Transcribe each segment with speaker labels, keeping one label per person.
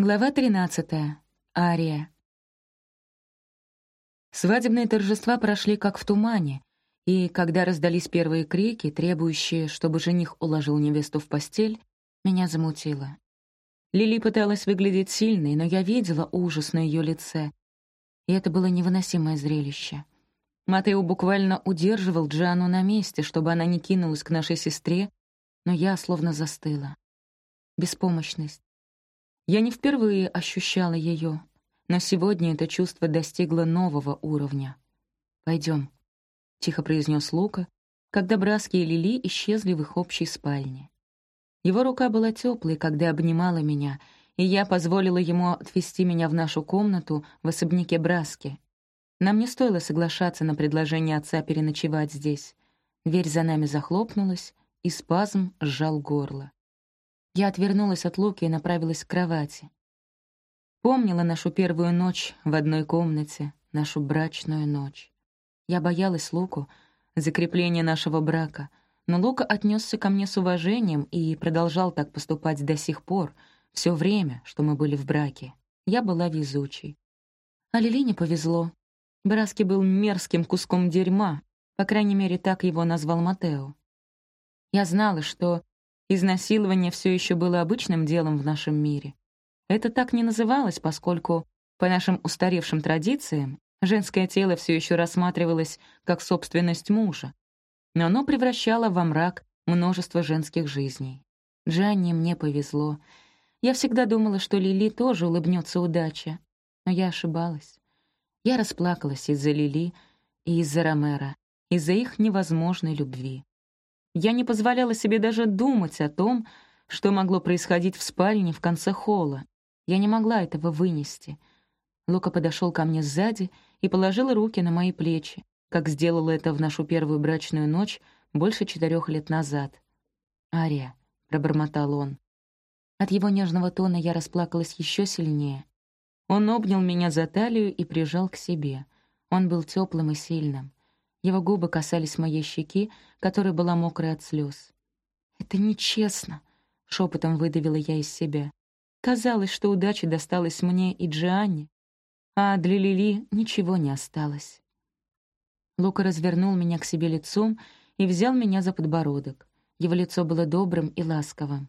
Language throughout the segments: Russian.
Speaker 1: Глава 13. Ария. Свадебные торжества прошли как в тумане, и когда раздались первые крики, требующие, чтобы жених уложил невесту в постель, меня замутило. Лили пыталась выглядеть сильной, но я видела ужас на ее лице, и это было невыносимое зрелище. Матео буквально удерживал Джану на месте, чтобы она не кинулась к нашей сестре, но я словно застыла. Беспомощность я не впервые ощущала ее, но сегодня это чувство достигло нового уровня. Пойдем, тихо произнес Лука, когда Браски и Лили исчезли в их общей спальне. Его рука была теплой, когда обнимала меня, и я позволила ему отвезти меня в нашу комнату в особняке Браски. Нам не стоило соглашаться на предложение отца переночевать здесь. Дверь за нами захлопнулась, и спазм сжал горло. Я отвернулась от Луки и направилась к кровати. Помнила нашу первую ночь в одной комнате, нашу брачную ночь. Я боялась Луку, закрепления нашего брака, но Лука отнесся ко мне с уважением и продолжал так поступать до сих пор, все время, что мы были в браке. Я была везучей. А Лилине повезло. Браски был мерзким куском дерьма, по крайней мере, так его назвал Матео. Я знала, что Изнасилование все еще было обычным делом в нашем мире. Это так не называлось, поскольку, по нашим устаревшим традициям, женское тело все еще рассматривалось как собственность мужа, но оно превращало во мрак множество женских жизней. Джанни мне повезло. Я всегда думала, что Лили тоже улыбнется удача, но я ошибалась. Я расплакалась из-за Лили и из-за Ромера, из-за их невозможной любви. Я не позволяла себе даже думать о том, что могло происходить в спальне в конце холла. Я не могла этого вынести. Лука подошел ко мне сзади и положил руки на мои плечи, как сделал это в нашу первую брачную ночь больше четырех лет назад. «Ария», — пробормотал он. От его нежного тона я расплакалась еще сильнее. Он обнял меня за талию и прижал к себе. Он был теплым и сильным. Его губы касались моей щеки, которая была мокрая от слез. «Это нечестно», — шепотом выдавила я из себя. Казалось, что удача досталась мне и Джианне, а для Лили ничего не осталось. Лука развернул меня к себе лицом и взял меня за подбородок. Его лицо было добрым и ласковым.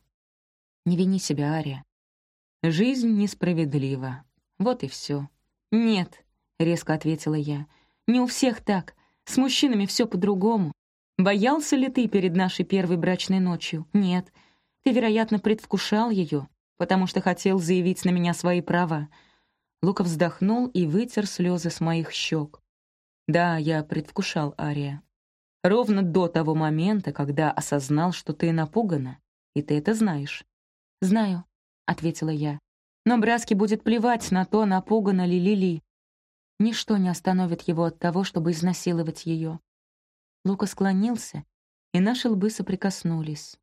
Speaker 1: «Не вини себя, Ария. Жизнь несправедлива. Вот и все. «Нет», — резко ответила я, — «не у всех так. С мужчинами все по-другому. Боялся ли ты перед нашей первой брачной ночью? Нет. Ты, вероятно, предвкушал ее, потому что хотел заявить на меня свои права. Лука вздохнул и вытер слезы с моих щек. Да, я предвкушал, Ария. Ровно до того момента, когда осознал, что ты напугана, и ты это знаешь. «Знаю», — ответила я. «Но Браски будет плевать на то, напугана ли Лили. Ничто не остановит его от того, чтобы изнасиловать ее. Лука склонился, и наши лбы соприкоснулись.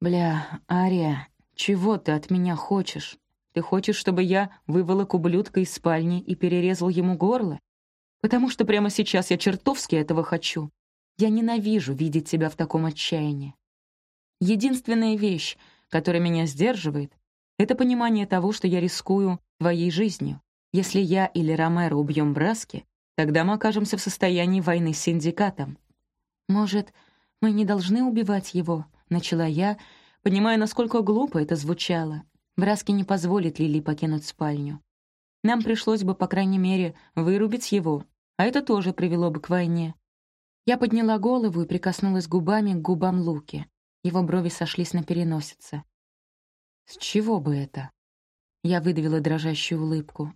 Speaker 1: «Бля, Ария, чего ты от меня хочешь? Ты хочешь, чтобы я выволок ублюдка из спальни и перерезал ему горло? Потому что прямо сейчас я чертовски этого хочу. Я ненавижу видеть тебя в таком отчаянии. Единственная вещь, которая меня сдерживает, это понимание того, что я рискую твоей жизнью. Если я или Ромеро убьем Браски, тогда мы окажемся в состоянии войны с синдикатом. Может, мы не должны убивать его, начала я, понимая, насколько глупо это звучало. Браски не позволит Лили покинуть спальню. Нам пришлось бы, по крайней мере, вырубить его, а это тоже привело бы к войне. Я подняла голову и прикоснулась губами к губам Луки. Его брови сошлись на переносице. «С чего бы это?» Я выдавила дрожащую улыбку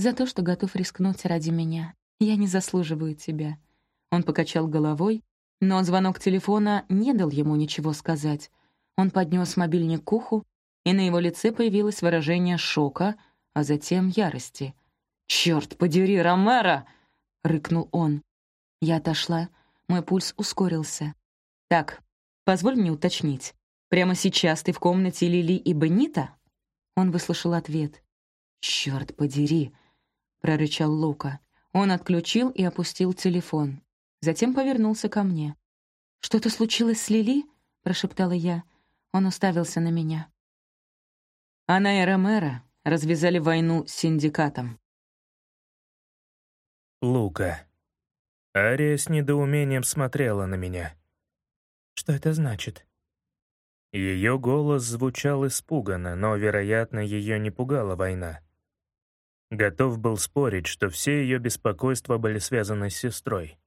Speaker 1: за то, что готов рискнуть ради меня. Я не заслуживаю тебя». Он покачал головой, но звонок телефона не дал ему ничего сказать. Он поднес мобильник к уху, и на его лице появилось выражение шока, а затем ярости. «Чёрт подери, Ромеро!» — рыкнул он. Я отошла, мой пульс ускорился. «Так, позволь мне уточнить. Прямо сейчас ты в комнате Лили и Бенита?» Он выслушал ответ. «Чёрт подери!» — прорычал Лука. Он отключил и опустил телефон. Затем повернулся ко мне. «Что-то случилось с Лили?» — прошептала я. Он уставился на меня. Она и Ромеро развязали войну с синдикатом.
Speaker 2: Лука. Ария с недоумением смотрела на меня.
Speaker 3: «Что это значит?»
Speaker 2: Ее голос звучал испуганно, но, вероятно, ее не пугала война. Готов был спорить, что все ее беспокойства были связаны с сестрой.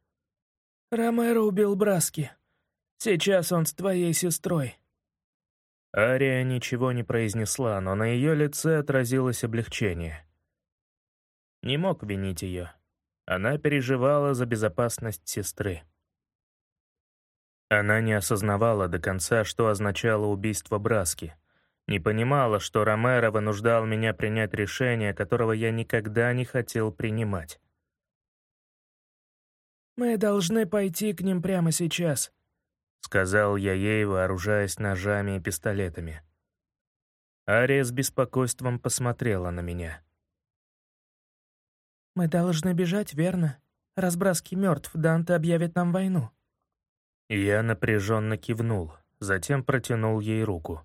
Speaker 3: «Ромеро убил Браски. Сейчас он с твоей сестрой».
Speaker 2: Ария ничего не произнесла, но на ее лице отразилось облегчение. Не мог винить ее. Она переживала за безопасность сестры. Она не осознавала до конца, что означало убийство Браски. Не понимала, что Ромеро вынуждал меня принять решение, которого я никогда не хотел принимать.
Speaker 3: «Мы должны пойти к ним прямо сейчас», —
Speaker 2: сказал я ей, вооружаясь ножами и пистолетами. Ария с беспокойством посмотрела на меня.
Speaker 3: «Мы должны бежать, верно? Раз Браски мертв, Данте объявит нам войну».
Speaker 2: Я напряженно кивнул, затем протянул ей руку.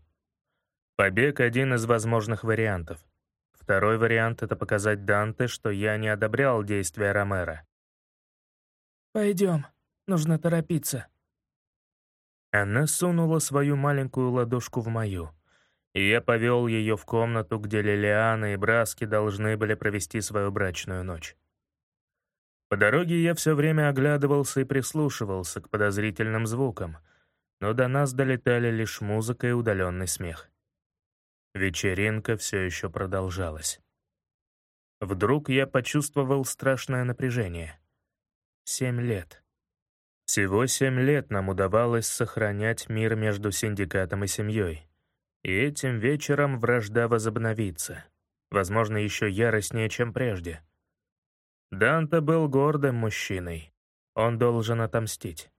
Speaker 2: Побег — один из возможных вариантов. Второй вариант — это показать Данте, что я не одобрял действия Ромера.
Speaker 3: «Пойдем, нужно торопиться».
Speaker 2: Она сунула свою маленькую ладошку в мою, и я повел ее в комнату, где Лилиана и Браски должны были провести свою брачную ночь. По дороге я все время оглядывался и прислушивался к подозрительным звукам, но до нас долетали лишь музыка и удаленный смех. Вечеринка все еще продолжалась. Вдруг я почувствовал страшное напряжение. Семь лет. Всего семь лет нам удавалось сохранять мир между синдикатом и семьей. И этим вечером вражда возобновится. Возможно, еще яростнее, чем прежде. Данте был гордым мужчиной. Он должен отомстить.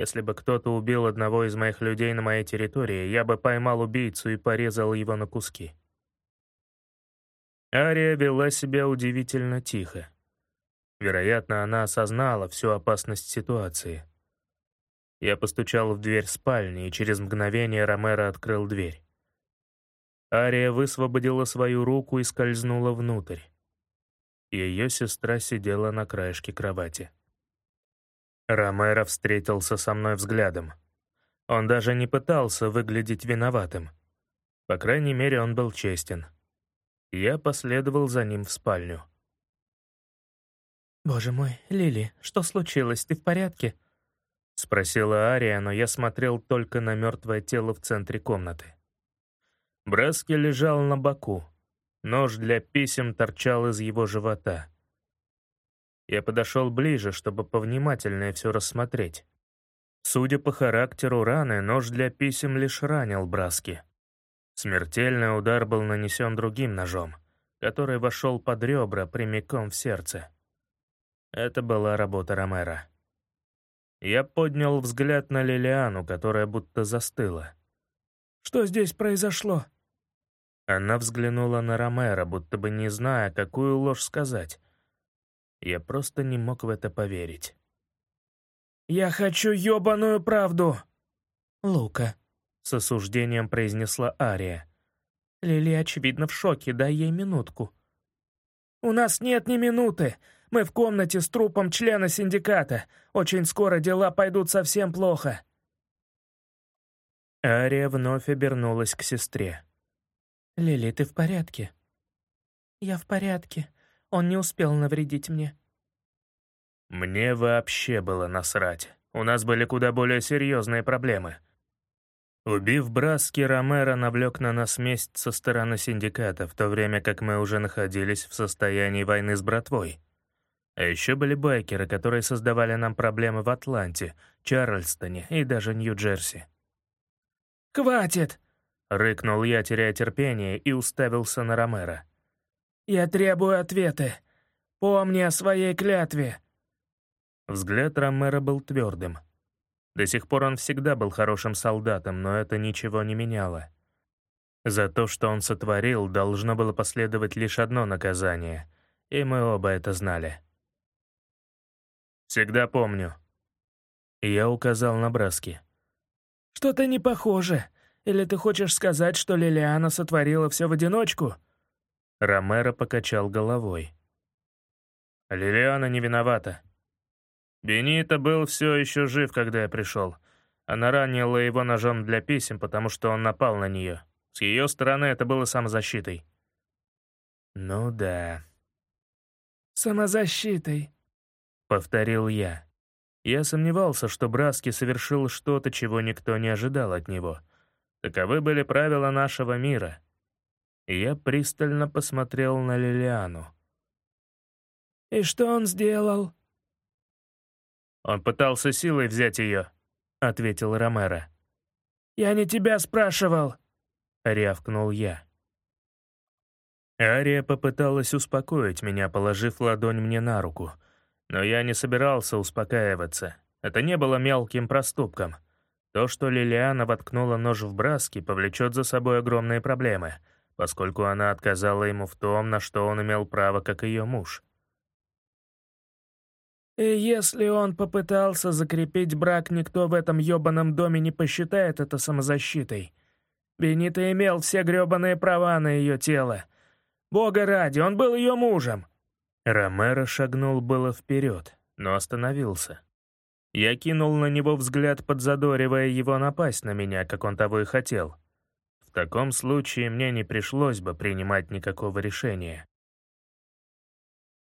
Speaker 2: Если бы кто-то убил одного из моих людей на моей территории, я бы поймал убийцу и порезал его на куски. Ария вела себя удивительно тихо. Вероятно, она осознала всю опасность ситуации. Я постучал в дверь спальни, и через мгновение Ромеро открыл дверь. Ария высвободила свою руку и скользнула внутрь ее сестра сидела на краешке кровати. Ромеро встретился со мной взглядом. Он даже не пытался выглядеть виноватым. По крайней мере, он был честен. Я последовал за ним в спальню.
Speaker 3: «Боже мой, Лили, что случилось? Ты в порядке?»
Speaker 2: — спросила Ария, но я смотрел только на мертвое тело в центре комнаты. Браски лежал на боку, Нож для писем торчал из его живота. Я подошел ближе, чтобы повнимательнее все рассмотреть. Судя по характеру раны, нож для писем лишь ранил Браски. Смертельный удар был нанесен другим ножом, который вошел под ребра прямиком в сердце. Это была работа Ромера. Я поднял взгляд на Лилиану, которая будто застыла.
Speaker 3: «Что здесь произошло?»
Speaker 2: Она взглянула на Ромеро, будто бы не зная, какую ложь сказать. Я просто не мог в это поверить.
Speaker 3: «Я хочу ёбаную правду!»
Speaker 1: «Лука», —
Speaker 2: с осуждением произнесла Ария.
Speaker 3: «Лили, очевидно, в шоке, дай ей минутку». «У нас нет ни минуты. Мы в комнате с трупом члена синдиката. Очень скоро дела пойдут совсем плохо».
Speaker 2: Ария вновь обернулась к сестре.
Speaker 3: «Лили, ты в порядке?» «Я в порядке. Он не успел навредить мне».
Speaker 2: Мне вообще было насрать. У нас были куда более серьезные проблемы. Убив Браски, Ромеро навлек на нас месть со стороны синдиката, в то время как мы уже находились в состоянии войны с братвой. А еще были байкеры, которые создавали нам проблемы в Атланте, Чарльстоне и даже Нью-Джерси.
Speaker 3: «Хватит!»
Speaker 2: — рыкнул я, теряя терпение, и уставился на Ромера.
Speaker 3: «Я требую ответы. Помни о своей клятве».
Speaker 2: Взгляд Ромера был твердым. До сих пор он всегда был хорошим солдатом, но это ничего не меняло. За то, что он сотворил, должно было последовать лишь одно наказание, и мы оба это знали. «Всегда помню». Я указал на Браски.
Speaker 3: «Что-то не похоже. Или ты хочешь сказать, что Лилиана сотворила все в одиночку?»
Speaker 2: Ромеро покачал головой. «Лилиана не виновата. Бенита был все еще жив, когда я пришел. Она ранила его ножом для писем, потому что он напал на нее. С ее стороны это было самозащитой». «Ну да».
Speaker 3: «Самозащитой», —
Speaker 2: повторил я. Я сомневался, что Браски совершил что-то, чего никто не ожидал от него. Таковы были правила нашего мира. Я пристально посмотрел на Лилиану.
Speaker 3: «И что он сделал?»
Speaker 2: «Он пытался силой взять ее», — ответил Ромеро.
Speaker 3: «Я не тебя спрашивал», —
Speaker 2: рявкнул я. Ария попыталась успокоить меня, положив ладонь мне на руку. Но я не собирался успокаиваться. Это не было мелким проступком. То, что Лилиана воткнула нож в браски, повлечет за собой огромные проблемы, поскольку она отказала ему в том, на что он имел право, как ее муж.
Speaker 3: «И если он попытался закрепить брак, никто в этом ёбаном доме не посчитает это самозащитой. Бенита имел все грёбаные права на ее тело. Бога ради, он был ее мужем!»
Speaker 2: Ромеро шагнул было вперед, но остановился. Я кинул на него взгляд, подзадоривая его напасть на меня, как он того и хотел. В таком случае мне не пришлось бы принимать никакого решения.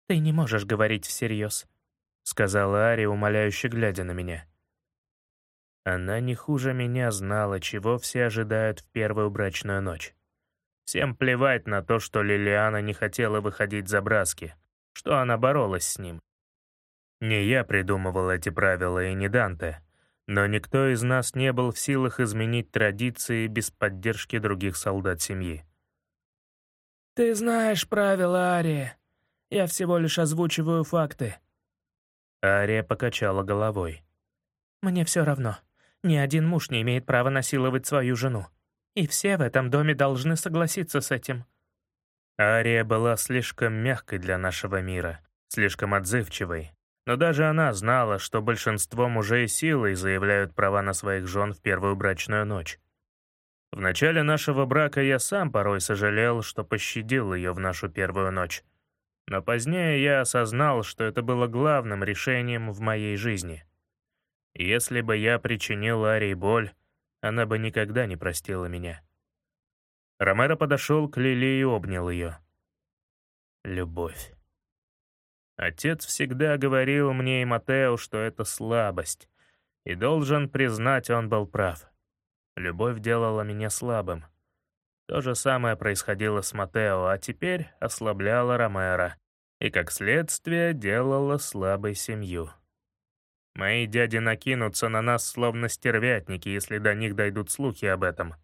Speaker 1: «Ты не можешь говорить всерьез», — сказала Ари, умоляюще глядя на меня.
Speaker 2: Она не хуже меня знала, чего все ожидают в первую брачную ночь. Всем плевать на то, что Лилиана не хотела выходить за Браски, что она боролась с ним. Не я придумывал эти правила и не Данте, но никто из нас не был в силах изменить традиции без поддержки других солдат семьи.
Speaker 3: «Ты знаешь правила, Ария. Я всего лишь озвучиваю факты».
Speaker 2: Ария покачала головой.
Speaker 1: «Мне все равно. Ни один муж не имеет права насиловать свою жену. И все в этом доме должны согласиться с этим».
Speaker 2: Ария была слишком мягкой для нашего мира, слишком отзывчивой. Но даже она знала, что большинство мужей силой заявляют права на своих жен в первую брачную ночь. В начале нашего брака я сам порой сожалел, что пощадил ее в нашу первую ночь. Но позднее я осознал, что это было главным решением в моей жизни. Если бы я причинил Арии боль, она бы никогда не простила меня. Ромеро подошел к Лили и обнял ее. Любовь. Отец всегда говорил мне и Матео, что это слабость, и должен признать, он был прав. Любовь делала меня слабым. То же самое происходило с Матео, а теперь ослабляла Ромеро, и, как следствие, делала слабой семью. Мои дяди накинутся на нас словно стервятники, если до них дойдут слухи об этом.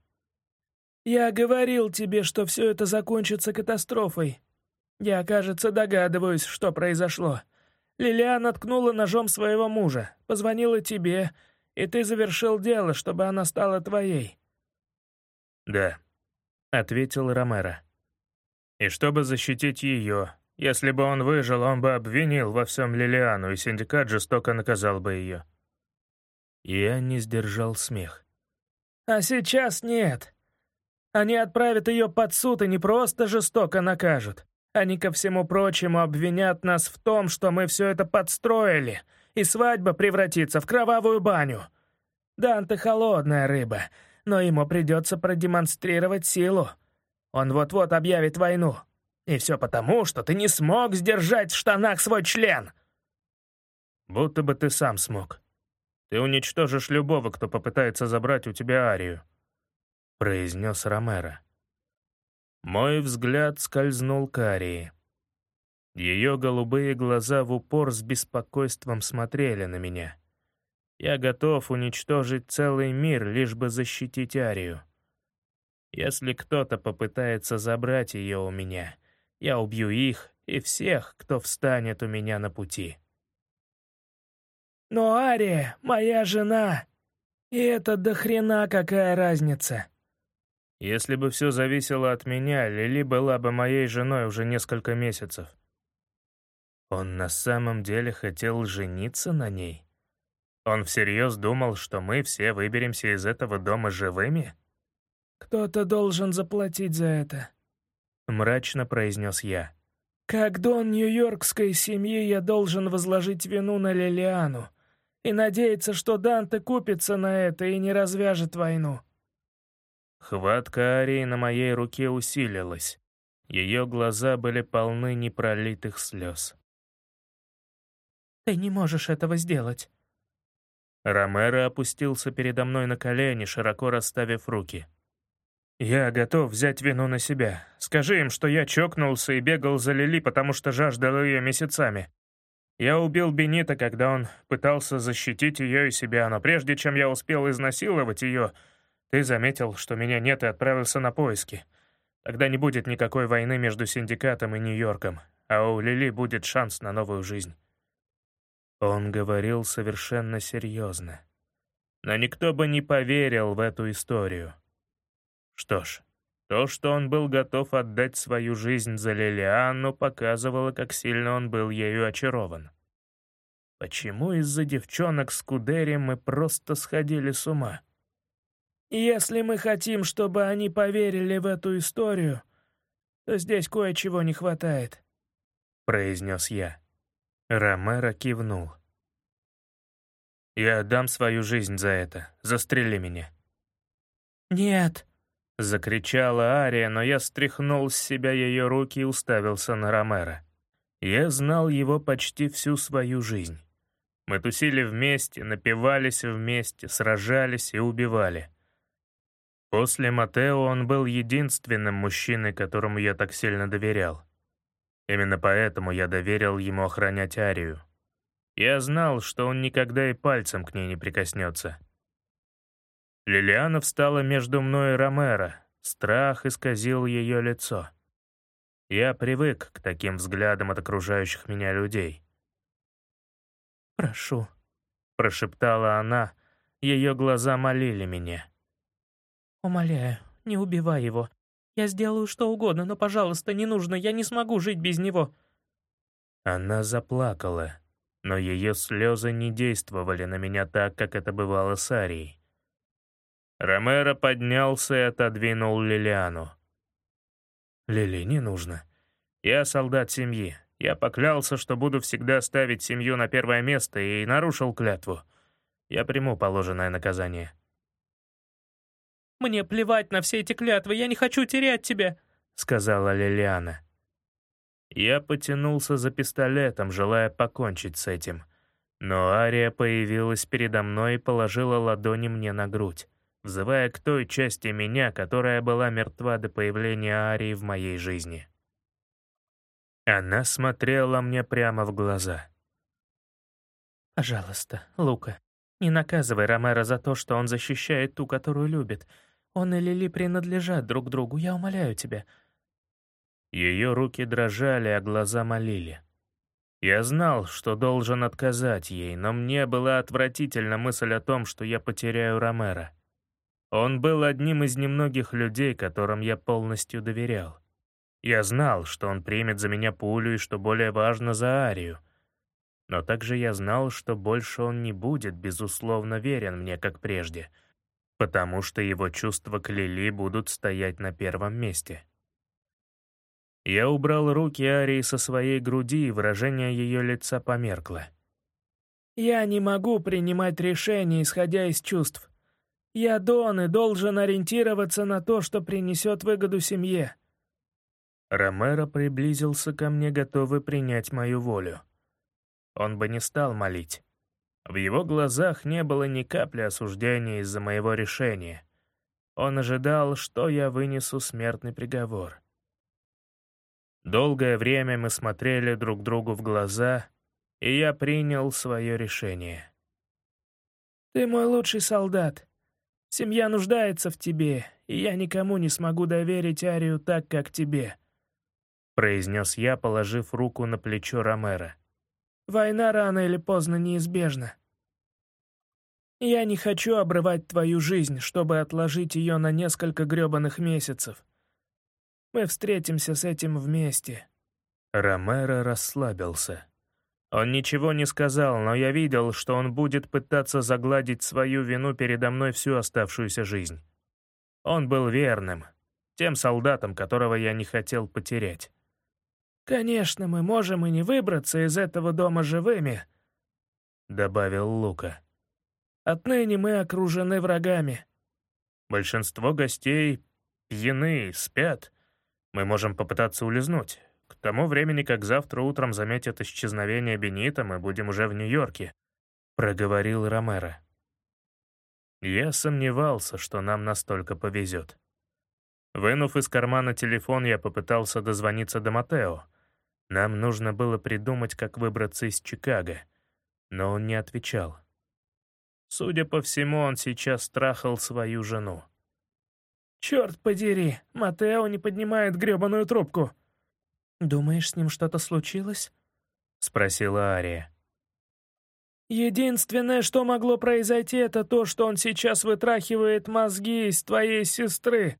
Speaker 3: «Я говорил тебе, что все это закончится катастрофой. Я, кажется, догадываюсь, что произошло. Лилиан откнула ножом своего мужа, позвонила тебе, и ты завершил дело, чтобы она стала твоей».
Speaker 2: «Да», — ответил Ромеро. «И чтобы защитить ее, если бы он выжил, он бы обвинил во всем Лилиану, и синдикат жестоко наказал бы ее. Я не сдержал смех.
Speaker 3: «А сейчас нет. Они отправят ее под суд и не просто жестоко накажут. Они, ко всему прочему, обвинят нас в том, что мы все это подстроили, и свадьба превратится в кровавую баню. Данте холодная рыба, но ему придется продемонстрировать силу. Он вот-вот объявит войну, и все потому, что ты не смог сдержать в штанах свой член!»
Speaker 2: «Будто бы ты сам смог. Ты уничтожишь любого, кто попытается забрать у тебя Арию», — произнес Ромеро. Мой взгляд скользнул к Арии. Ее голубые глаза в упор с беспокойством смотрели на меня. Я готов уничтожить целый мир, лишь бы защитить Арию. Если кто-то попытается забрать ее у меня, я убью их и всех, кто встанет у меня на пути.
Speaker 3: Но Ария — моя жена, и это до хрена какая разница.
Speaker 2: Если бы все зависело от меня, Лили была бы моей женой уже несколько месяцев. Он на самом деле хотел жениться на ней? Он всерьез думал, что мы все выберемся из этого дома живыми?
Speaker 3: «Кто-то должен заплатить за это», —
Speaker 2: мрачно произнес я.
Speaker 3: «Как дон нью-йоркской семьи я должен возложить вину на Лилиану и надеяться, что Данте купится на это и не развяжет войну».
Speaker 2: Хватка Арии на моей руке усилилась. Ее глаза были полны непролитых слез.
Speaker 3: «Ты не можешь этого сделать».
Speaker 2: Ромеро опустился передо мной на колени, широко расставив руки. «Я готов взять вину на себя. Скажи им, что я чокнулся и бегал за Лили, потому что жаждал ее месяцами. Я убил Бенита, когда он пытался защитить ее и себя, но прежде чем я успел изнасиловать ее, ты заметил, что меня нет и отправился на поиски. Тогда не будет никакой войны между Синдикатом и Нью-Йорком, а у Лили будет шанс на новую жизнь». Он говорил совершенно серьезно. Но никто бы не поверил в эту историю. Что ж, то, что он был готов отдать свою жизнь за Лилианну, показывало, как сильно он был ею очарован. Почему из-за девчонок с Кудери мы просто сходили с ума?
Speaker 3: «Если мы хотим, чтобы они поверили в эту историю, то здесь кое-чего не хватает», —
Speaker 2: произнес я. Ромеро кивнул. «Я отдам свою жизнь за это. Застрели меня».
Speaker 3: «Нет», —
Speaker 2: закричала Ария, но я стряхнул с себя ее руки и уставился на Ромеро. Я знал его почти всю свою жизнь. Мы тусили вместе, напивались вместе, сражались и убивали. После Матео он был единственным мужчиной, которому я так сильно доверял. Именно поэтому я доверил ему охранять Арию. Я знал, что он никогда и пальцем к ней не прикоснется. Лилиана встала между мной и Ромеро. Страх исказил ее лицо. Я привык к таким взглядам от окружающих меня людей.
Speaker 3: «Прошу», —
Speaker 2: прошептала она, ее глаза молили меня.
Speaker 3: «Умоляю, не убивай его. Я сделаю что угодно, но, пожалуйста, не нужно, я не смогу жить без него».
Speaker 2: Она заплакала, но ее слезы не действовали на меня так, как это бывало с Арией. Ромеро поднялся и отодвинул Лилиану. «Лили, не нужно. Я солдат семьи. Я поклялся, что буду всегда ставить семью на первое место и нарушил клятву. Я приму положенное наказание».
Speaker 3: «Мне плевать на все эти клятвы, я не хочу терять тебя», —
Speaker 2: сказала Лилиана. Я потянулся за пистолетом, желая покончить с этим. Но Ария появилась передо мной и положила ладони мне на грудь взывая к той части меня, которая была мертва до появления Арии в моей жизни. Она смотрела мне прямо в глаза.
Speaker 3: «Пожалуйста, Лука, не наказывай Ромеро за то, что он защищает ту, которую любит. Он и Лили принадлежат друг другу, я умоляю тебя».
Speaker 2: Ее руки дрожали, а глаза молили. Я знал, что должен отказать ей, но мне была отвратительна мысль о том, что я потеряю Ромеро. Он был одним из немногих людей, которым я полностью доверял. Я знал, что он примет за меня пулю и, что более важно, за Арию. Но также я знал, что больше он не будет, безусловно, верен мне, как прежде, потому что его чувства к Лили будут стоять на первом месте. Я убрал руки Арии со своей груди, и выражение ее лица померкло.
Speaker 3: «Я не могу принимать решения, исходя из чувств. Я Дон и должен ориентироваться на то, что принесет выгоду семье».
Speaker 2: Ромеро приблизился ко мне, готовый принять мою волю. Он бы не стал молить. В его глазах не было ни капли осуждения из-за моего решения. Он ожидал, что я вынесу смертный приговор. Долгое время мы смотрели друг другу в глаза, и я принял свое решение.
Speaker 3: «Ты мой лучший солдат. Семья нуждается в тебе, и я никому не смогу доверить Арию так, как тебе», —
Speaker 2: произнес я, положив руку на плечо Ромера.
Speaker 3: «Война рано или поздно неизбежна. Я не хочу обрывать твою жизнь, чтобы отложить ее на несколько грёбаных месяцев. Мы встретимся с этим вместе».
Speaker 2: Ромеро расслабился. Он ничего не сказал, но я видел, что он будет пытаться загладить свою вину передо мной всю оставшуюся жизнь. Он был верным, тем солдатом, которого я не хотел потерять.
Speaker 3: «Конечно, мы можем и не выбраться из этого дома живыми», — добавил Лука. «Отныне мы окружены врагами».
Speaker 2: «Большинство гостей пьяны, спят. Мы можем попытаться улизнуть. К тому времени, как завтра утром заметят исчезновение Бенита, мы будем уже в Нью-Йорке», — проговорил Ромеро. Я сомневался, что нам настолько повезет. Вынув из кармана телефон, я попытался дозвониться до Матео. Нам нужно было придумать, как выбраться из Чикаго, но он не отвечал. Судя по всему, он сейчас страхал свою жену.
Speaker 3: «Черт подери, Матео не поднимает гребаную трубку!»
Speaker 1: «Думаешь, с ним что-то случилось?»
Speaker 2: — спросила Ария.
Speaker 3: «Единственное, что могло произойти, это то, что он сейчас вытрахивает мозги из твоей сестры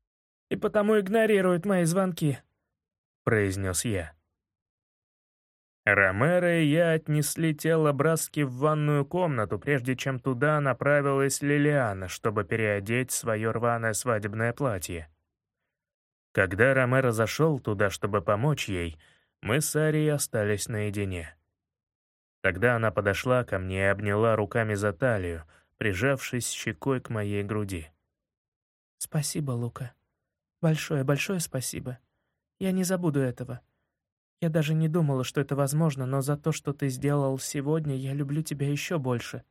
Speaker 3: и потому игнорирует мои звонки», —
Speaker 2: произнес я. Ромеро и я отнесли тело Браски в ванную комнату, прежде чем туда направилась Лилиана, чтобы переодеть свое рваное свадебное платье. Когда Ромеро зашел туда, чтобы помочь ей, мы с Арией остались наедине. Тогда она подошла ко мне и обняла руками за талию, прижавшись щекой к моей груди.
Speaker 1: «Спасибо, Лука. Большое-большое спасибо. Я не забуду этого. Я даже не думала, что это возможно, но за то, что ты сделал сегодня, я люблю тебя еще больше».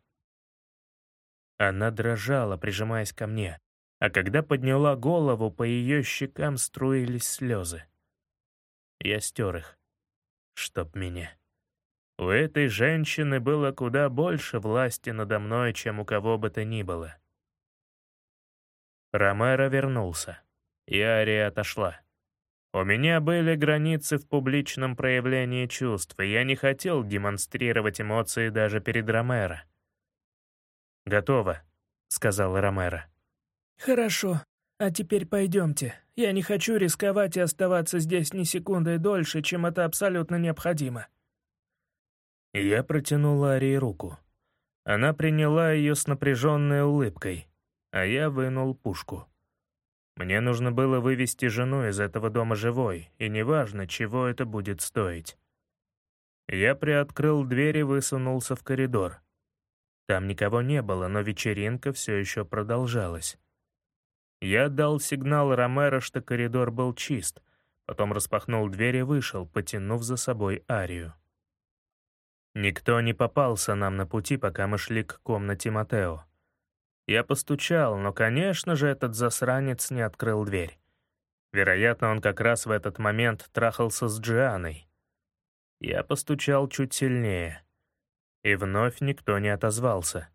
Speaker 2: Она дрожала, прижимаясь ко мне, а когда подняла голову, по ее щекам струились слезы. Я стер их. Чтоб меня. У этой женщины было куда больше власти надо мной, чем у кого бы то ни было. Ромеро вернулся, и Ария отошла. У меня были границы в публичном проявлении чувств, и я не хотел демонстрировать эмоции даже перед Ромеро. «Готово», — сказал Ромеро.
Speaker 3: «Хорошо. А теперь пойдемте. Я не хочу рисковать и оставаться здесь ни секундой дольше, чем это абсолютно необходимо».
Speaker 2: Я протянул Арии руку. Она приняла ее с напряженной улыбкой, а я вынул пушку. Мне нужно было вывести жену из этого дома живой, и неважно, чего это будет стоить. Я приоткрыл дверь и высунулся в коридор. Там никого не было, но вечеринка все еще продолжалась. Я дал сигнал Ромеро, что коридор был чист, потом распахнул дверь и вышел, потянув за собой Арию. Никто не попался нам на пути, пока мы шли к комнате Матео. Я постучал, но, конечно же, этот засранец не открыл дверь. Вероятно, он как раз в этот момент трахался с Джианой. Я постучал чуть сильнее. И вновь никто не отозвался.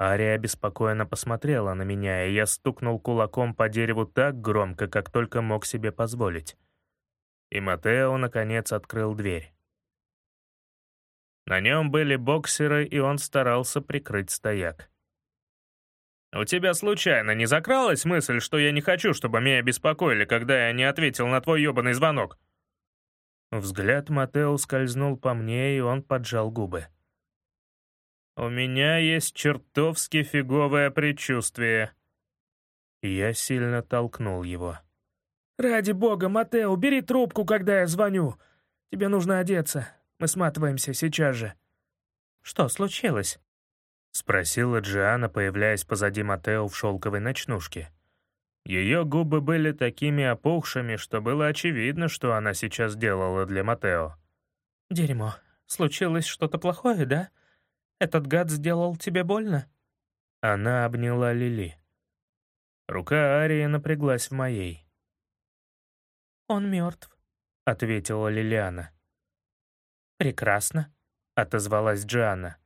Speaker 2: Ария обеспокоенно посмотрела на меня, и я стукнул кулаком по дереву так громко, как только мог себе позволить. И Матео, наконец, открыл дверь. На нем были боксеры, и он старался прикрыть стояк. У тебя случайно не закралась мысль, что я не хочу, чтобы меня беспокоили, когда я не ответил на твой ёбаный звонок?» Взгляд Матео скользнул по мне, и он поджал губы. «У меня есть чертовски фиговое предчувствие». Я сильно толкнул его.
Speaker 3: «Ради бога, Матео, бери трубку, когда я звоню. Тебе нужно одеться. Мы сматываемся сейчас же».
Speaker 1: «Что случилось?»
Speaker 2: — спросила Джиана, появляясь позади Матео в шелковой ночнушке. Ее губы были такими опухшими, что было очевидно, что она сейчас делала для Матео.
Speaker 1: «Дерьмо. Случилось что-то плохое, да? Этот гад сделал тебе больно?»
Speaker 2: Она обняла Лили. Рука Арии напряглась в моей.
Speaker 1: «Он мертв», — ответила Лилиана. «Прекрасно», — отозвалась Джиана.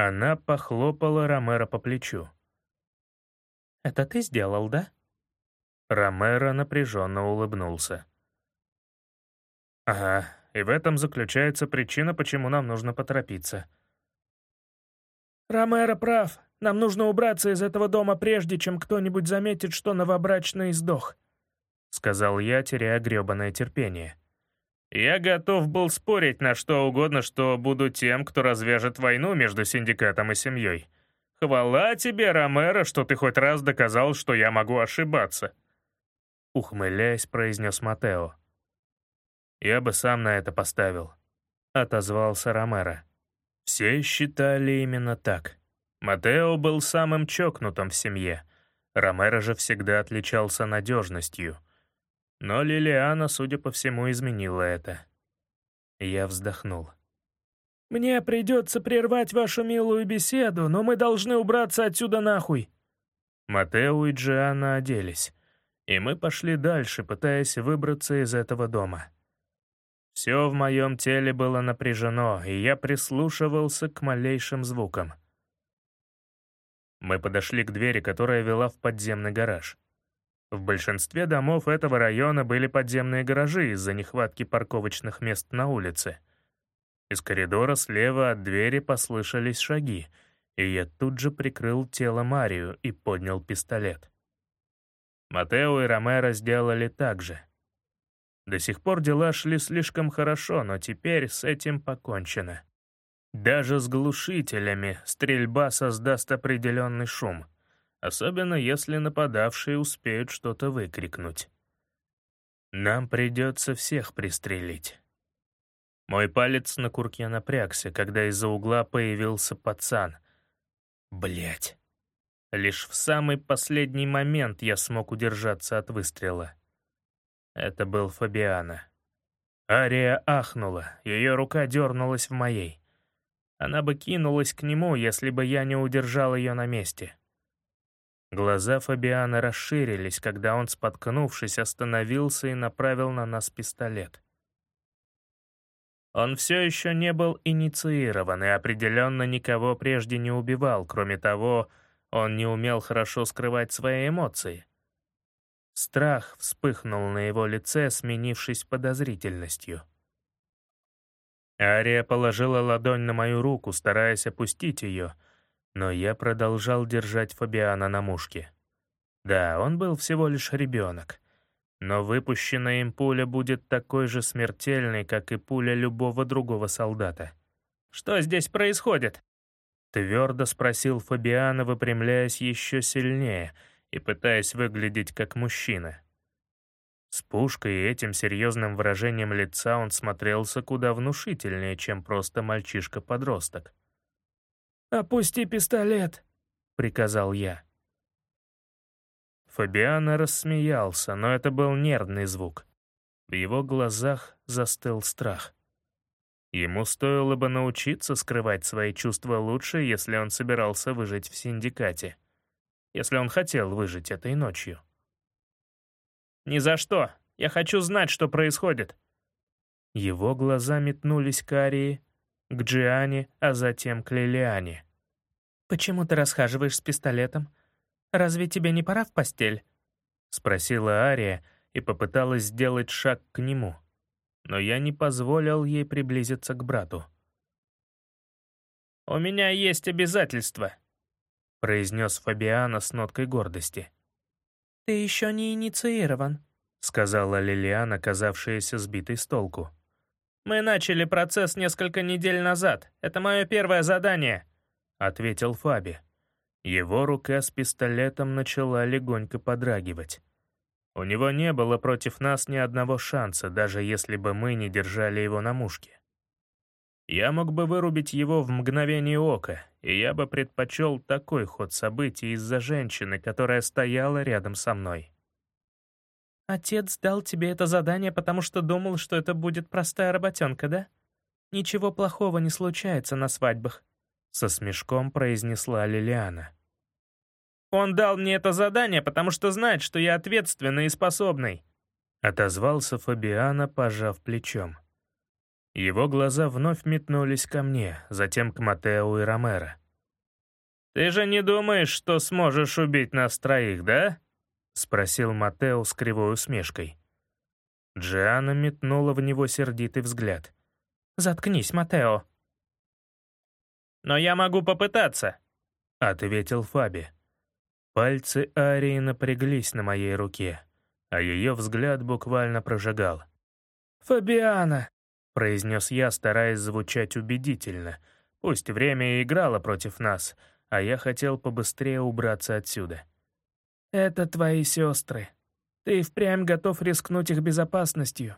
Speaker 2: Она похлопала Ромеро по плечу.
Speaker 1: «Это ты сделал, да?»
Speaker 2: Ромеро напряженно улыбнулся. «Ага, и в этом заключается причина, почему нам нужно поторопиться».
Speaker 3: «Ромеро прав. Нам нужно убраться из этого дома, прежде чем кто-нибудь заметит, что новобрачный сдох», —
Speaker 2: сказал я, теряя грёбаное терпение. Я готов был спорить на что угодно, что буду тем, кто развяжет войну между синдикатом и семьей. Хвала тебе, Ромеро, что ты хоть раз доказал, что я могу ошибаться!» Ухмыляясь, произнес Матео. «Я бы сам на это поставил», — отозвался Ромеро. Все считали именно так. Матео был самым чокнутым в семье. Ромеро же всегда отличался надежностью. Но Лилиана, судя по всему, изменила это. Я вздохнул.
Speaker 3: «Мне придется прервать вашу милую беседу, но мы должны убраться отсюда нахуй».
Speaker 2: Матео и Джианна оделись, и мы пошли дальше, пытаясь выбраться из этого дома. Все в моем теле было напряжено, и я прислушивался к малейшим звукам. Мы подошли к двери, которая вела в подземный гараж. В большинстве домов этого района были подземные гаражи из-за нехватки парковочных мест на улице. Из коридора слева от двери послышались шаги, и я тут же прикрыл тело Марию и поднял пистолет. Матео и Ромеро сделали так же. До сих пор дела шли слишком хорошо, но теперь с этим покончено. Даже с глушителями стрельба создаст определенный шум, особенно если нападавшие успеют что-то выкрикнуть. Нам придется всех пристрелить. Мой палец на курке напрягся, когда из-за угла появился пацан. Блять. Лишь в самый последний момент я смог удержаться от выстрела. Это был Фабиана. Ария ахнула, ее рука дернулась в моей. Она бы кинулась к нему, если бы я не удержал ее на месте. Глаза Фабиана расширились, когда он, споткнувшись, остановился и направил на нас пистолет. Он все еще не был инициирован и определенно никого прежде не убивал, кроме того, он не умел хорошо скрывать свои эмоции. Страх вспыхнул на его лице, сменившись подозрительностью. Ария положила ладонь на мою руку, стараясь опустить ее, но я продолжал держать Фабиана на мушке. Да, он был всего лишь ребенок, но выпущенная им пуля будет такой же смертельной, как и пуля любого другого солдата. «Что здесь происходит?» Твердо спросил Фабиана, выпрямляясь еще сильнее и пытаясь выглядеть как мужчина. С пушкой и этим серьезным выражением лица он смотрелся куда внушительнее, чем просто мальчишка-подросток.
Speaker 3: «Опусти пистолет», — приказал я.
Speaker 2: Фабиано рассмеялся, но это был нервный звук. В его глазах застыл страх. Ему стоило бы научиться скрывать свои чувства лучше, если он собирался выжить в синдикате. Если он хотел выжить этой ночью. «Ни за что! Я хочу знать, что происходит!» Его глаза метнулись к Арии, к Джиане, а затем к Лилиане. «Почему ты расхаживаешь с пистолетом? Разве тебе не пора в постель?» — спросила Ария и попыталась сделать шаг к нему. Но я не позволил ей приблизиться к брату. «У меня есть обязательства», — произнес Фабиана с ноткой гордости.
Speaker 1: «Ты еще не инициирован», — сказала Лилиан, оказавшаяся сбитой с толку.
Speaker 3: «Мы начали процесс несколько недель назад. Это мое первое задание», —
Speaker 2: ответил Фаби. Его рука с пистолетом начала легонько подрагивать. У него не было против нас ни одного шанса, даже если бы мы не держали его на мушке. Я мог бы вырубить его в мгновение ока, и я бы предпочел такой ход событий из-за женщины, которая стояла рядом со мной.
Speaker 1: «Отец дал тебе это задание, потому что думал, что это будет простая работенка, да? Ничего плохого не случается на свадьбах», — со смешком произнесла Лилиана.
Speaker 3: «Он дал мне это задание, потому что знает, что я ответственный и способный», —
Speaker 2: отозвался Фабиана, пожав плечом. Его глаза вновь метнулись ко мне, затем к Матео и Ромеро.
Speaker 3: «Ты же не думаешь, что сможешь убить нас троих, да?»
Speaker 2: — спросил Матео с кривой усмешкой. Джиана метнула в него сердитый взгляд.
Speaker 1: «Заткнись, Матео».
Speaker 3: «Но я могу попытаться», —
Speaker 2: ответил Фаби. Пальцы Арии напряглись на моей руке, а ее взгляд буквально прожигал.
Speaker 3: «Фабиана!»
Speaker 2: произнес я, стараясь звучать убедительно. Пусть время и играло против нас, а я хотел побыстрее убраться отсюда.
Speaker 3: «Это твои сестры. Ты впрямь готов рискнуть их безопасностью».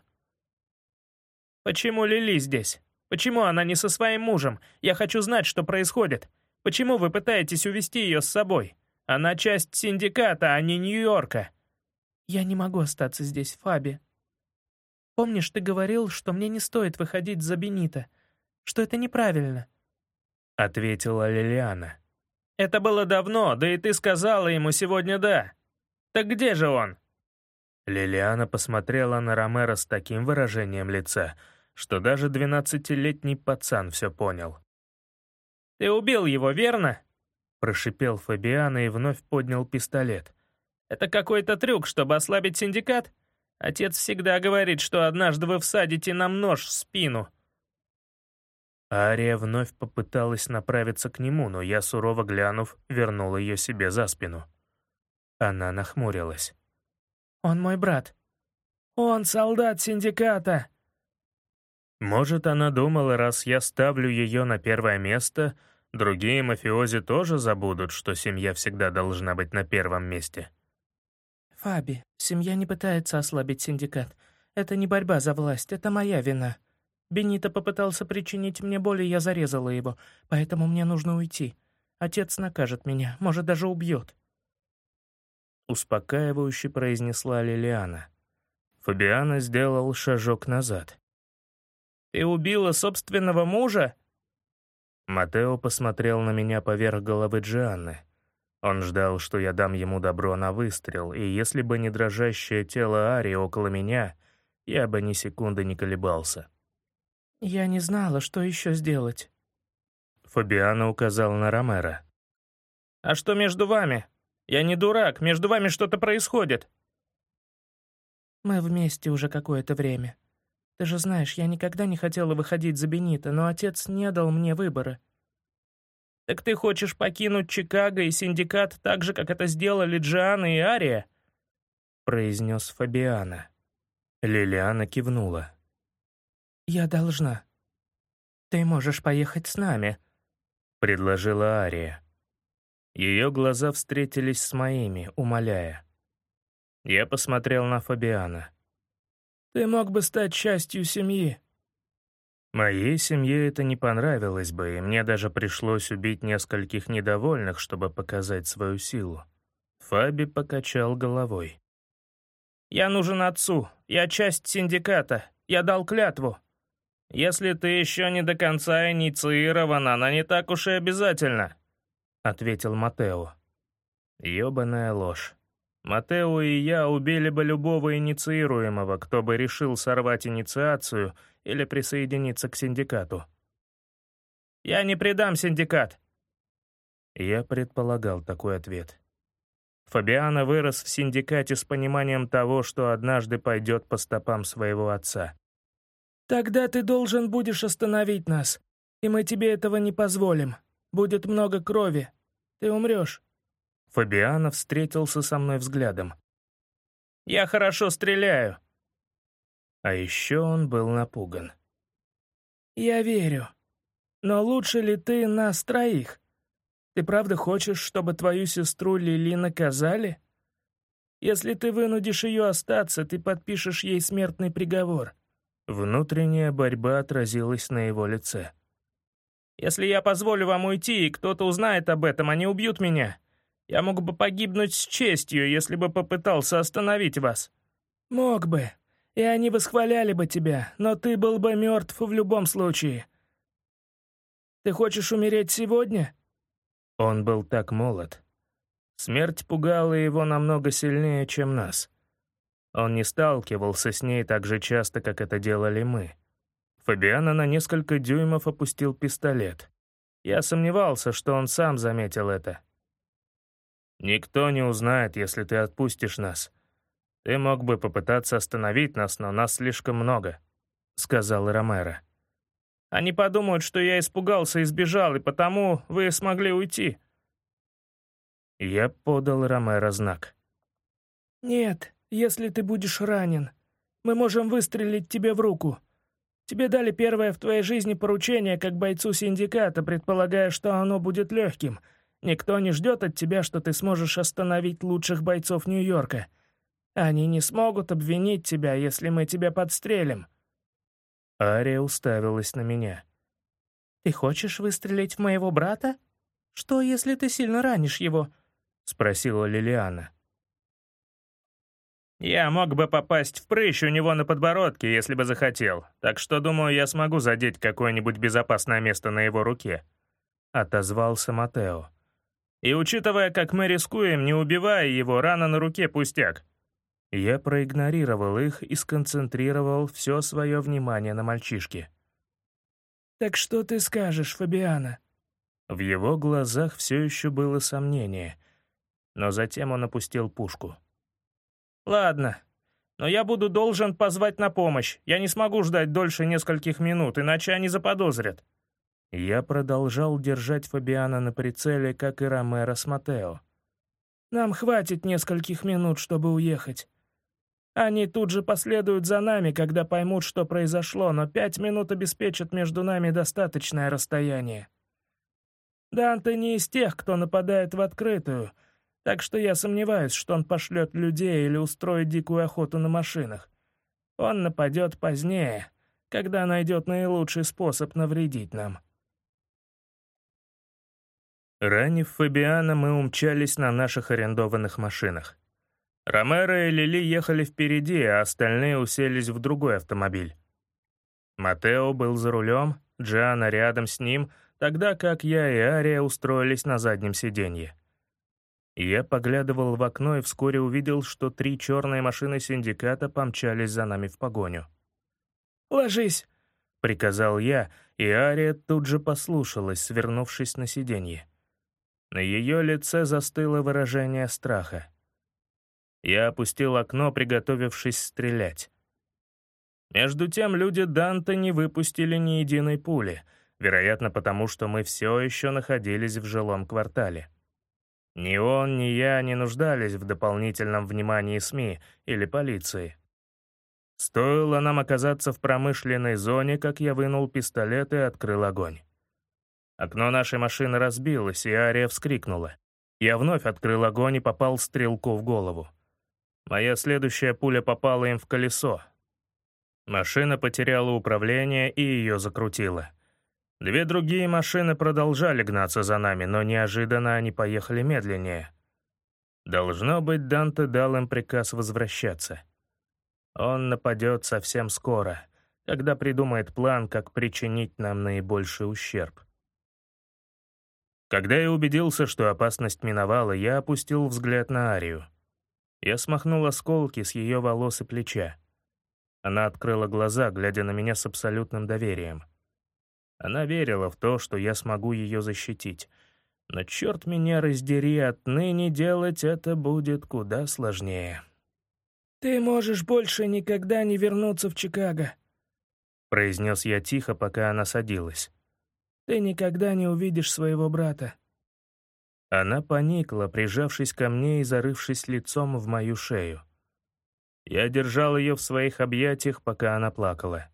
Speaker 3: «Почему Лили здесь? Почему она не со своим мужем? Я хочу знать, что происходит. Почему вы пытаетесь увести ее с собой? Она часть синдиката, а не Нью-Йорка». «Я не могу остаться здесь, Фаби. Помнишь, ты говорил, что мне не стоит выходить за Бенита, что это неправильно?» — ответила Лилиана. «Это было давно, да и ты сказала ему сегодня «да». Так где же он?»
Speaker 2: Лилиана посмотрела на Ромеро с таким выражением лица, что даже двенадцатилетний пацан все понял.
Speaker 3: «Ты убил его, верно?»
Speaker 2: Прошипел Фабиана и вновь поднял пистолет.
Speaker 3: «Это какой-то трюк, чтобы ослабить синдикат? Отец всегда говорит, что однажды вы всадите нам нож в спину».
Speaker 2: Ария вновь попыталась направиться к нему, но я, сурово глянув, вернул ее себе за спину. Она нахмурилась.
Speaker 3: «Он мой брат. Он солдат синдиката!»
Speaker 2: Может, она думала, раз я ставлю ее на первое место, другие мафиози тоже забудут, что семья всегда должна быть на первом месте.
Speaker 3: «Фаби, семья не пытается ослабить синдикат. Это не борьба за власть, это моя вина. Бенито попытался причинить мне боль, и я зарезала его, поэтому мне нужно уйти. Отец накажет меня, может, даже убьет».
Speaker 2: Успокаивающе произнесла Лилиана. Фабиана сделал шажок назад.
Speaker 3: «Ты убила собственного мужа?»
Speaker 2: Матео посмотрел на меня поверх головы Джианны. Он ждал, что я дам ему добро на выстрел, и если бы не дрожащее тело Ари около меня, я бы ни секунды не колебался.
Speaker 3: «Я не знала, что еще сделать».
Speaker 2: Фабиана указал на Ромера.
Speaker 3: «А что между вами? Я не дурак, между вами что-то происходит». «Мы вместе уже какое-то время. Ты же знаешь, я никогда не хотела выходить за Бенита, но отец не дал мне выбора. Так ты хочешь покинуть Чикаго и синдикат так же, как это сделали Джиана и Ария? произнес Фабиана.
Speaker 2: Лилиана кивнула.
Speaker 3: «Я должна. Ты можешь поехать с нами», —
Speaker 2: предложила Ария. Ее глаза встретились с моими, умоляя. Я посмотрел на Фабиана.
Speaker 3: Ты мог бы стать частью семьи».
Speaker 2: Моей семье это не понравилось бы, и мне даже пришлось убить нескольких недовольных, чтобы показать свою силу. Фаби покачал головой.
Speaker 3: «Я нужен отцу. Я часть синдиката. Я дал клятву. Если ты еще не до конца инициирован, она не так уж и обязательно», — ответил Матео.
Speaker 2: Ёбаная ложь. Матео и я убили бы любого инициируемого, кто бы решил сорвать инициацию или присоединиться к синдикату.
Speaker 3: «Я не предам синдикат!»
Speaker 2: Я предполагал такой ответ. Фабиано вырос в синдикате с пониманием того, что однажды пойдет по стопам своего отца.
Speaker 3: «Тогда ты должен будешь остановить нас, и мы тебе этого не позволим. Будет много крови. Ты умрешь».
Speaker 2: Фабиано встретился со мной взглядом.
Speaker 3: «Я хорошо стреляю».
Speaker 2: А еще он был напуган.
Speaker 3: «Я верю. Но лучше ли ты нас троих? Ты правда хочешь, чтобы твою сестру Лили наказали? Если ты вынудишь ее остаться, ты подпишешь ей смертный приговор».
Speaker 2: Внутренняя борьба отразилась на его лице.
Speaker 3: «Если я позволю вам уйти, и кто-то узнает об этом, они убьют меня. Я мог бы погибнуть с честью, если бы попытался остановить вас». «Мог бы, и они восхваляли бы тебя, но ты был бы мертв в любом случае. Ты хочешь умереть сегодня?»
Speaker 2: Он был так молод. Смерть пугала его намного сильнее, чем нас. Он не сталкивался с ней так же часто, как это делали мы. Фабиана на несколько дюймов опустил пистолет. Я сомневался, что он сам заметил это. Никто не узнает, если ты отпустишь нас. Ты мог бы попытаться остановить нас, но нас слишком много», — сказал Ромеро.
Speaker 3: «Они подумают, что я испугался и сбежал, и потому вы смогли уйти».
Speaker 2: Я подал Ромеро знак.
Speaker 3: «Нет, если ты будешь ранен, мы можем выстрелить тебе в руку. Тебе дали первое в твоей жизни поручение как бойцу синдиката, предполагая, что оно будет легким — Никто не ждет от тебя, что ты сможешь остановить лучших бойцов Нью-Йорка. Они не смогут обвинить тебя, если мы тебя подстрелим».
Speaker 2: Ария уставилась на меня.
Speaker 3: «Ты хочешь выстрелить в моего брата? Что, если ты сильно ранишь его?» — спросила Лилиана.
Speaker 2: «Я мог бы попасть в прыщ у него на подбородке, если бы захотел, так что, думаю, я смогу задеть какое-нибудь безопасное место на его руке», — отозвался Матео. «И учитывая, как мы рискуем, не убивая его, рана на руке пустяк». Я проигнорировал их и сконцентрировал все свое внимание на мальчишке.
Speaker 3: «Так что ты скажешь, Фабиана?»
Speaker 2: В его глазах все еще было сомнение, но затем он опустил пушку.
Speaker 3: «Ладно, но я буду должен позвать на помощь. Я не смогу ждать дольше нескольких минут, иначе они заподозрят».
Speaker 2: Я продолжал держать Фабиана на прицеле, как и Ромеро с Матео.
Speaker 3: «Нам хватит нескольких минут, чтобы уехать. Они тут же последуют за нами, когда поймут, что произошло, но пять минут обеспечат между нами достаточное расстояние. Данте не из тех, кто нападает в открытую, так что я сомневаюсь, что он пошлет людей или устроит дикую охоту на машинах. Он нападет позднее, когда найдет наилучший способ навредить нам.
Speaker 2: Ранив Фабиана, мы умчались на наших арендованных машинах. Ромеро и Лили ехали впереди, а остальные уселись в другой автомобиль. Матео был за рулем, Джиана рядом с ним, тогда как я и Ария устроились на заднем сиденье. Я поглядывал в окно и вскоре увидел, что три черные машины синдиката помчались за нами в погоню.
Speaker 3: «Ложись!»
Speaker 2: — приказал я, и Ария тут же послушалась, свернувшись на сиденье. На ее лице застыло выражение страха. Я опустил окно, приготовившись стрелять. Между тем люди Данте не выпустили ни единой пули, вероятно, потому что мы все еще находились в жилом квартале. Ни он, ни я не нуждались в дополнительном внимании СМИ или полиции. Стоило нам оказаться в промышленной зоне, как я вынул пистолет и открыл огонь. Окно нашей машины разбилось, и Ария вскрикнула. Я вновь открыл огонь и попал стрелку в голову. Моя следующая пуля попала им в колесо. Машина потеряла управление и ее закрутило. Две другие машины продолжали гнаться за нами, но неожиданно они поехали медленнее. Должно быть, Данте дал им приказ возвращаться. Он нападет совсем скоро, когда придумает план, как причинить нам наибольший ущерб. Когда я убедился, что опасность миновала, я опустил взгляд на Арию. Я смахнул осколки с ее волос и плеча. Она открыла глаза, глядя на меня с абсолютным доверием. Она верила в то, что я смогу ее защитить. Но черт меня раздери, отныне делать это будет куда сложнее.
Speaker 3: «Ты можешь больше никогда не вернуться в Чикаго», —
Speaker 2: произнес я тихо, пока она садилась.
Speaker 3: «Ты никогда не увидишь своего брата».
Speaker 2: Она поникла, прижавшись ко мне и зарывшись лицом в мою шею. Я держал ее в своих объятиях, пока она плакала.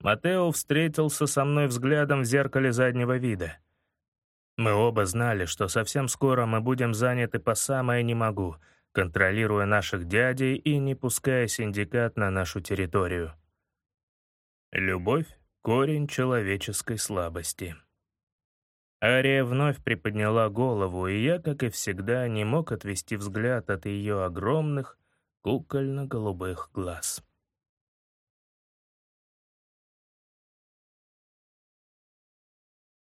Speaker 2: Матео встретился со мной взглядом в зеркале заднего вида. Мы оба знали, что совсем скоро мы будем заняты по самое не могу, контролируя наших дядей и не пуская синдикат на нашу территорию. Любовь — корень человеческой слабости. Ария вновь приподняла голову, и я, как и всегда, не мог отвести взгляд от ее огромных, кукольно-голубых глаз.